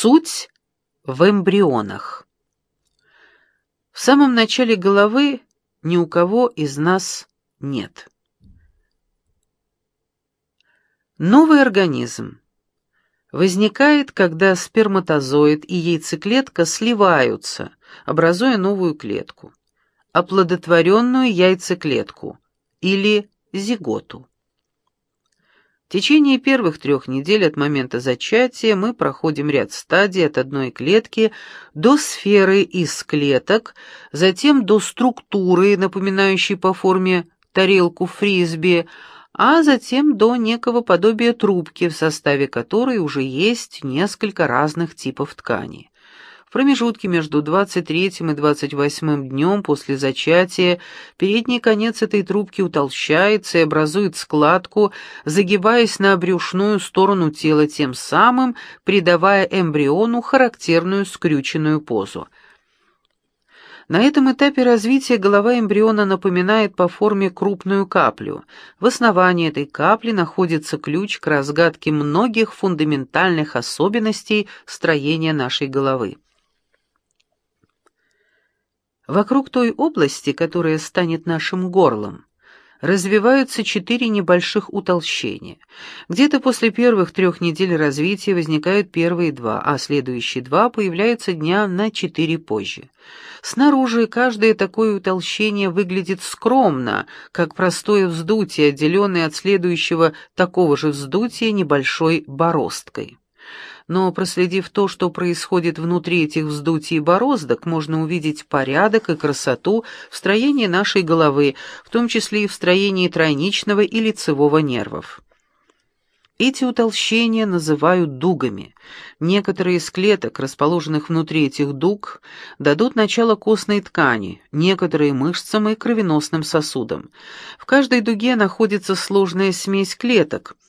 Суть в эмбрионах. В самом начале головы ни у кого из нас нет. Новый организм возникает, когда сперматозоид и яйцеклетка сливаются, образуя новую клетку, оплодотворенную яйцеклетку или зиготу. В течение первых трех недель от момента зачатия мы проходим ряд стадий от одной клетки до сферы из клеток, затем до структуры, напоминающей по форме тарелку фрисби, а затем до некого подобия трубки, в составе которой уже есть несколько разных типов ткани. В промежутке между 23 и 28 днем после зачатия передний конец этой трубки утолщается и образует складку, загибаясь на брюшную сторону тела, тем самым придавая эмбриону характерную скрюченную позу. На этом этапе развития голова эмбриона напоминает по форме крупную каплю. В основании этой капли находится ключ к разгадке многих фундаментальных особенностей строения нашей головы. Вокруг той области, которая станет нашим горлом, развиваются четыре небольших утолщения. Где-то после первых трех недель развития возникают первые два, а следующие два появляются дня на четыре позже. Снаружи каждое такое утолщение выглядит скромно, как простое вздутие, отделенное от следующего такого же вздутия небольшой бороздкой но проследив то, что происходит внутри этих вздутий и бороздок, можно увидеть порядок и красоту в строении нашей головы, в том числе и в строении тройничного и лицевого нервов. Эти утолщения называют дугами. Некоторые из клеток, расположенных внутри этих дуг, дадут начало костной ткани, некоторые мышцам и кровеносным сосудам. В каждой дуге находится сложная смесь клеток –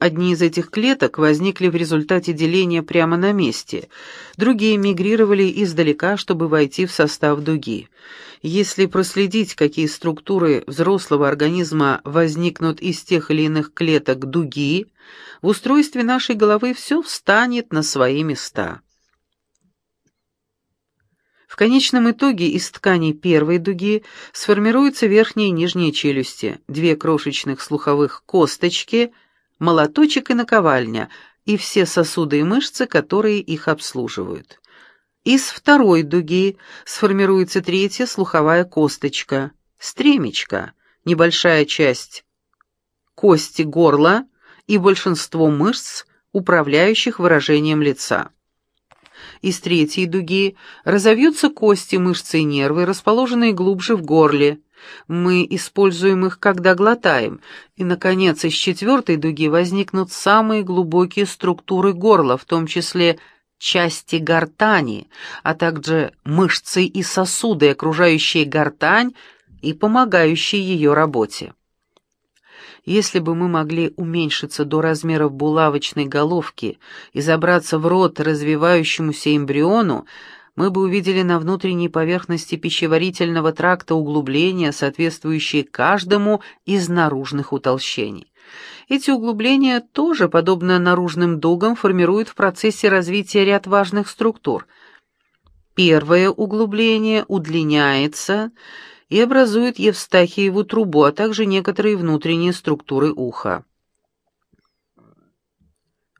Одни из этих клеток возникли в результате деления прямо на месте, другие мигрировали издалека, чтобы войти в состав дуги. Если проследить, какие структуры взрослого организма возникнут из тех или иных клеток дуги, в устройстве нашей головы все встанет на свои места. В конечном итоге из тканей первой дуги сформируются верхние и нижние челюсти, две крошечных слуховых косточки – молоточек и наковальня, и все сосуды и мышцы, которые их обслуживают. Из второй дуги сформируется третья слуховая косточка, стремечко, небольшая часть кости горла и большинство мышц, управляющих выражением лица. Из третьей дуги разовьются кости, мышцы и нервы, расположенные глубже в горле, мы используем их, когда глотаем. И, наконец, из четвертой дуги возникнут самые глубокие структуры горла, в том числе части гортани, а также мышцы и сосуды, окружающие гортань и помогающие ее работе. Если бы мы могли уменьшиться до размеров булавочной головки и забраться в рот развивающемуся эмбриону, мы бы увидели на внутренней поверхности пищеварительного тракта углубления, соответствующие каждому из наружных утолщений. Эти углубления тоже, подобно наружным дугам, формируют в процессе развития ряд важных структур. Первое углубление удлиняется и образует Евстахиеву трубу, а также некоторые внутренние структуры уха.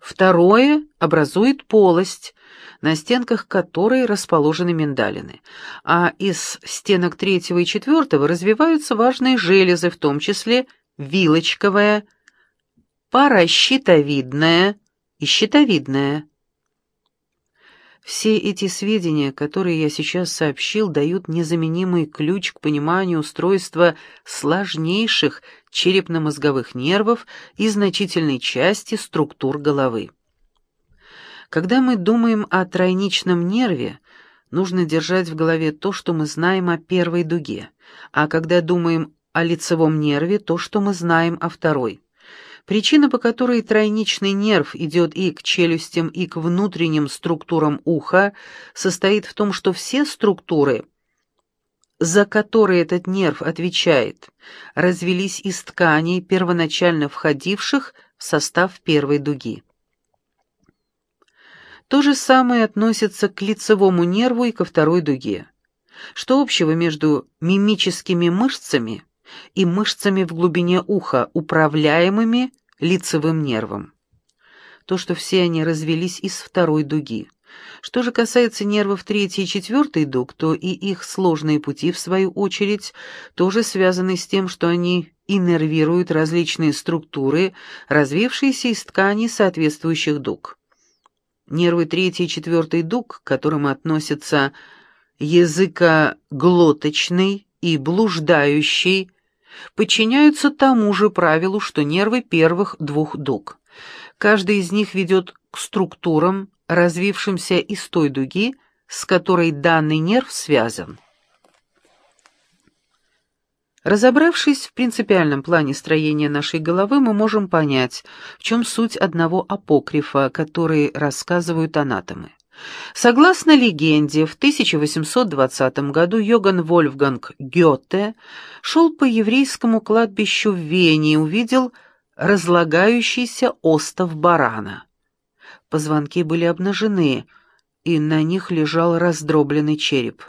Второе образует полость, на стенках которой расположены миндалины, а из стенок третьего и четвертого развиваются важные железы, в том числе вилочковая, паращитовидная и щитовидная. Все эти сведения, которые я сейчас сообщил, дают незаменимый ключ к пониманию устройства сложнейших черепно-мозговых нервов и значительной части структур головы. Когда мы думаем о тройничном нерве, нужно держать в голове то, что мы знаем о первой дуге, а когда думаем о лицевом нерве, то, что мы знаем о второй. Причина, по которой тройничный нерв идет и к челюстям, и к внутренним структурам уха, состоит в том, что все структуры, за которые этот нерв отвечает, развелись из тканей, первоначально входивших в состав первой дуги. То же самое относится к лицевому нерву и ко второй дуге. Что общего между мимическими мышцами и мышцами в глубине уха, управляемыми лицевым нервом? То, что все они развелись из второй дуги. Что же касается нервов третьей и четвертой дуг, то и их сложные пути, в свою очередь, тоже связаны с тем, что они иннервируют различные структуры, развившиеся из тканей соответствующих дуг. Нервы третьей и четвертой дуг, к которым относятся языкоглоточный и блуждающий, подчиняются тому же правилу, что нервы первых двух дуг. Каждый из них ведет к структурам, развившимся из той дуги, с которой данный нерв связан. Разобравшись в принципиальном плане строения нашей головы, мы можем понять, в чем суть одного апокрифа, который рассказывают анатомы. Согласно легенде, в 1820 году Йоган Вольфганг Гёте шел по еврейскому кладбищу в Вене и увидел разлагающийся остов барана. Позвонки были обнажены, и на них лежал раздробленный череп.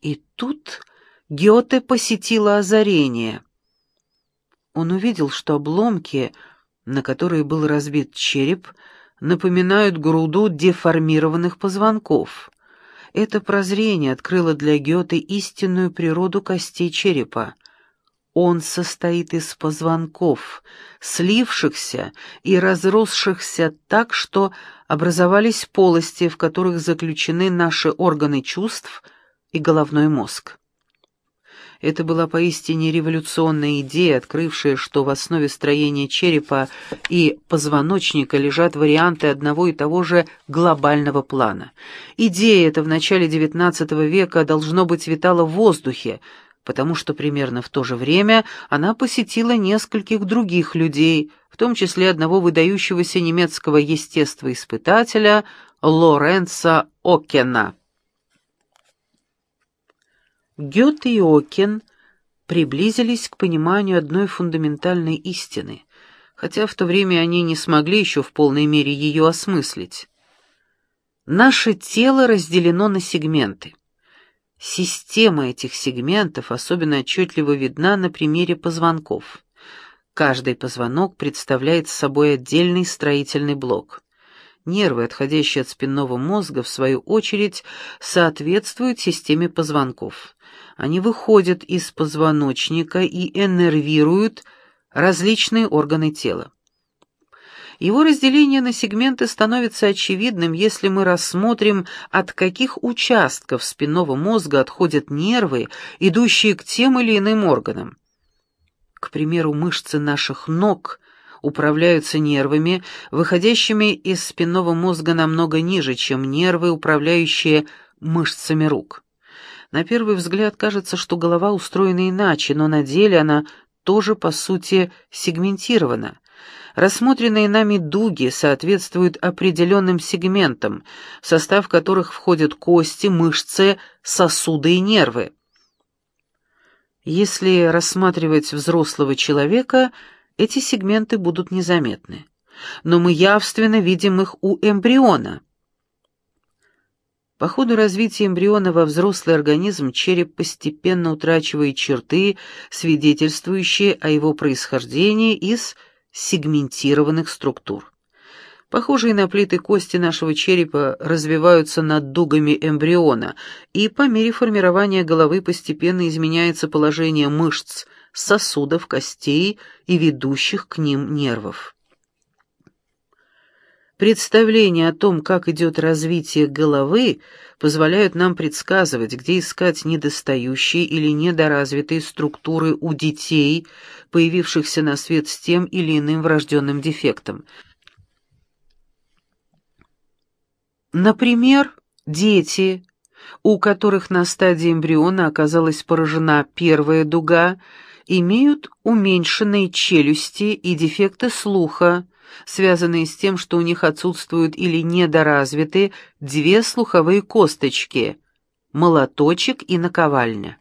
И тут Гёте посетило озарение. Он увидел, что обломки, на которые был разбит череп, напоминают груду деформированных позвонков. Это прозрение открыло для Гёте истинную природу костей черепа. Он состоит из позвонков, слившихся и разросшихся так, что образовались полости, в которых заключены наши органы чувств и головной мозг. Это была поистине революционная идея, открывшая, что в основе строения черепа и позвоночника лежат варианты одного и того же глобального плана. Идея эта в начале XIX века должно быть витала в воздухе, потому что примерно в то же время она посетила нескольких других людей, в том числе одного выдающегося немецкого естествоиспытателя Лоренца Окена. Гёте и Окен приблизились к пониманию одной фундаментальной истины, хотя в то время они не смогли еще в полной мере ее осмыслить. Наше тело разделено на сегменты. Система этих сегментов особенно отчетливо видна на примере позвонков. Каждый позвонок представляет собой отдельный строительный блок. Нервы, отходящие от спинного мозга, в свою очередь, соответствуют системе позвонков. Они выходят из позвоночника и эннервируют различные органы тела. Его разделение на сегменты становится очевидным, если мы рассмотрим, от каких участков спинного мозга отходят нервы, идущие к тем или иным органам. К примеру, мышцы наших ног управляются нервами, выходящими из спинного мозга намного ниже, чем нервы, управляющие мышцами рук. На первый взгляд кажется, что голова устроена иначе, но на деле она тоже, по сути, сегментирована. Рассмотренные нами дуги соответствуют определенным сегментам, в состав которых входят кости, мышцы, сосуды и нервы. Если рассматривать взрослого человека, эти сегменты будут незаметны. Но мы явственно видим их у эмбриона. По ходу развития эмбриона во взрослый организм череп постепенно утрачивает черты, свидетельствующие о его происхождении из сегментированных структур. Похожие на плиты кости нашего черепа развиваются над дугами эмбриона, и по мере формирования головы постепенно изменяется положение мышц, сосудов, костей и ведущих к ним нервов. Представления о том, как идет развитие головы, позволяют нам предсказывать, где искать недостающие или недоразвитые структуры у детей, появившихся на свет с тем или иным врожденным дефектом. Например, дети, у которых на стадии эмбриона оказалась поражена первая дуга, имеют уменьшенные челюсти и дефекты слуха, связанные с тем, что у них отсутствуют или недоразвиты две слуховые косточки – молоточек и наковальня.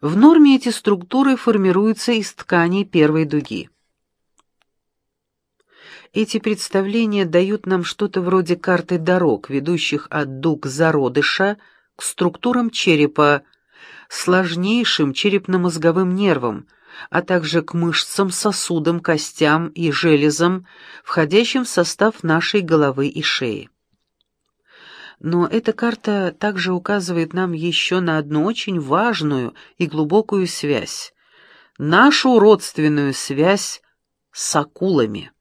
В норме эти структуры формируются из тканей первой дуги. Эти представления дают нам что-то вроде карты дорог, ведущих от дуг зародыша к структурам черепа, сложнейшим черепно-мозговым нервам, а также к мышцам, сосудам, костям и железам, входящим в состав нашей головы и шеи. Но эта карта также указывает нам еще на одну очень важную и глубокую связь, нашу родственную связь с акулами.